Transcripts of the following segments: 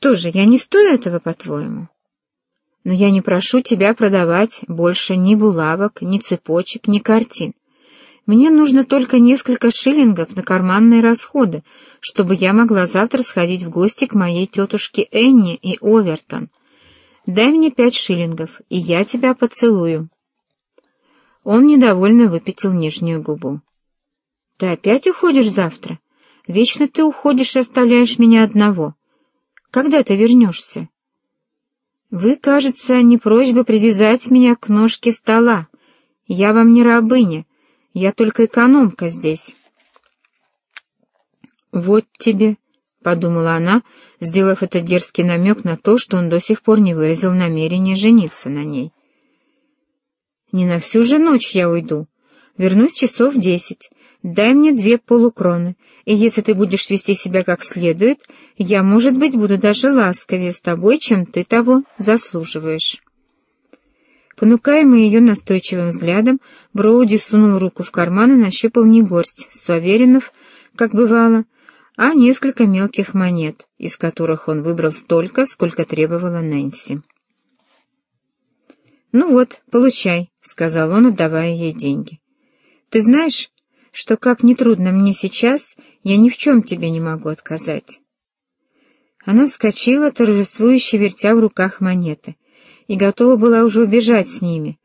Что же, я не стою этого, по-твоему? Но я не прошу тебя продавать больше ни булавок, ни цепочек, ни картин. Мне нужно только несколько шиллингов на карманные расходы, чтобы я могла завтра сходить в гости к моей тетушке Энни и Овертон. Дай мне пять шиллингов, и я тебя поцелую». Он недовольно выпятил нижнюю губу. «Ты опять уходишь завтра? Вечно ты уходишь и оставляешь меня одного. Когда ты вернешься?» «Вы, кажется, не просьба привязать меня к ножке стола. Я вам не рабыня, я только экономка здесь». «Вот тебе», — подумала она, сделав этот дерзкий намек на то, что он до сих пор не выразил намерения жениться на ней. «Не на всю же ночь я уйду. Вернусь часов десять. Дай мне две полукроны, и если ты будешь вести себя как следует, я, может быть, буду даже ласковее с тобой, чем ты того заслуживаешь». Понукаемый ее настойчивым взглядом, Броуди сунул руку в карман и нащупал не горсть суверенов, как бывало, а несколько мелких монет, из которых он выбрал столько, сколько требовала Нэнси. «Ну вот, получай», — сказал он, отдавая ей деньги. «Ты знаешь, что, как нетрудно мне сейчас, я ни в чем тебе не могу отказать». Она вскочила, торжествующе вертя в руках монеты и готова была уже убежать с ними.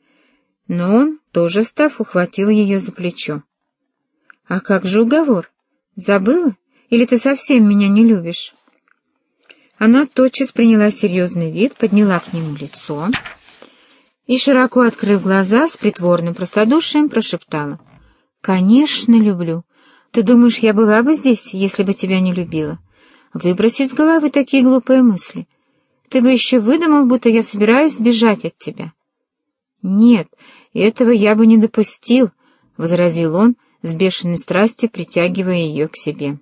Но он, тоже став, ухватил ее за плечо. «А как же уговор? Забыла? Или ты совсем меня не любишь?» Она тотчас приняла серьезный вид, подняла к нему лицо и, широко открыв глаза, с притворным простодушием прошептала. «Конечно, люблю. Ты думаешь, я была бы здесь, если бы тебя не любила? Выбросить с головы такие глупые мысли. Ты бы еще выдумал, будто я собираюсь сбежать от тебя. Нет, этого я бы не допустил, — возразил он, с бешеной страстью притягивая ее к себе.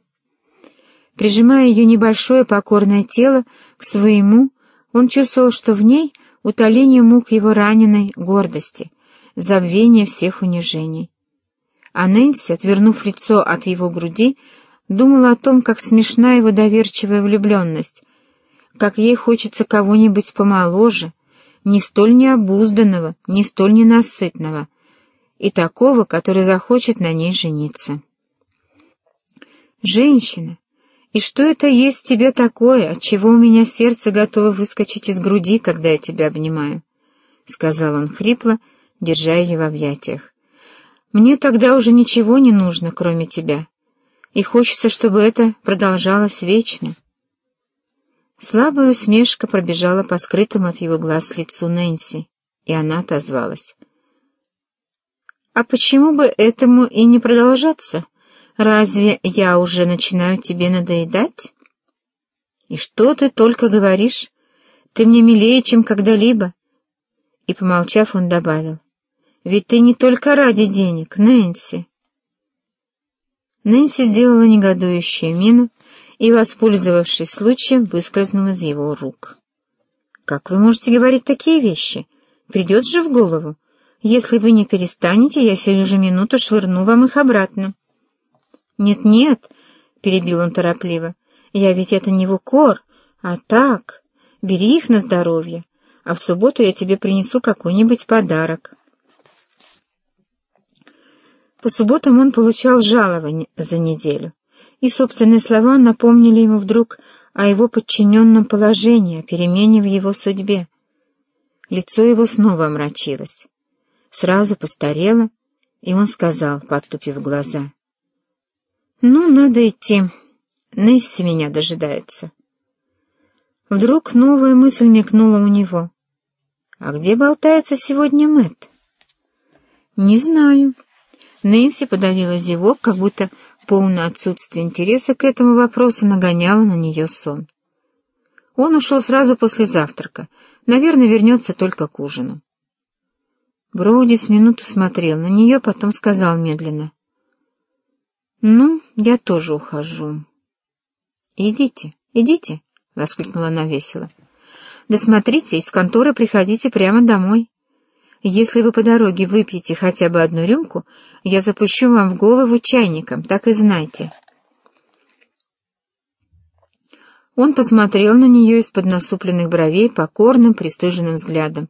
Прижимая ее небольшое покорное тело к своему, он чувствовал, что в ней утоление мук его раненой гордости, забвение всех унижений. А Нэнси, отвернув лицо от его груди, думала о том, как смешна его доверчивая влюбленность, как ей хочется кого-нибудь помоложе, не столь необузданного, не столь ненасытного, и такого, который захочет на ней жениться. «Женщина, и что это есть в тебе такое, от чего у меня сердце готово выскочить из груди, когда я тебя обнимаю?» — сказал он хрипло, держа ее в объятиях. «Мне тогда уже ничего не нужно, кроме тебя, и хочется, чтобы это продолжалось вечно». Слабая усмешка пробежала по скрытому от его глаз лицу Нэнси, и она отозвалась. «А почему бы этому и не продолжаться? Разве я уже начинаю тебе надоедать?» «И что ты только говоришь? Ты мне милее, чем когда-либо». И, помолчав, он добавил. «Ведь ты не только ради денег, Нэнси». Нэнси сделала негодующую мину, и, воспользовавшись случаем, выскользнул из его рук. «Как вы можете говорить такие вещи? Придет же в голову. Если вы не перестанете, я сию же минуту швырну вам их обратно». «Нет-нет», — перебил он торопливо, — «я ведь это не в укор, а так. Бери их на здоровье, а в субботу я тебе принесу какой-нибудь подарок». По субботам он получал жалование за неделю и собственные слова напомнили ему вдруг о его подчиненном положении, о перемене в его судьбе. Лицо его снова омрачилось. Сразу постарело, и он сказал, подтупив глаза. «Ну, надо идти. Несси меня дожидается». Вдруг новая мысль мелькнула у него. «А где болтается сегодня Мэтт?» «Не знаю». Нэнси подавила зевок, как будто Полное отсутствие интереса к этому вопросу нагоняло на нее сон. Он ушел сразу после завтрака. Наверное, вернется только к ужину. Броуди с минуту смотрел на нее, потом сказал медленно. «Ну, я тоже ухожу». «Идите, идите», — воскликнула она весело. «Да смотрите, из конторы приходите прямо домой. Если вы по дороге выпьете хотя бы одну рюмку, я запущу вам в голову чайником, так и знайте. Он посмотрел на нее из-под насупленных бровей покорным, пристыженным взглядом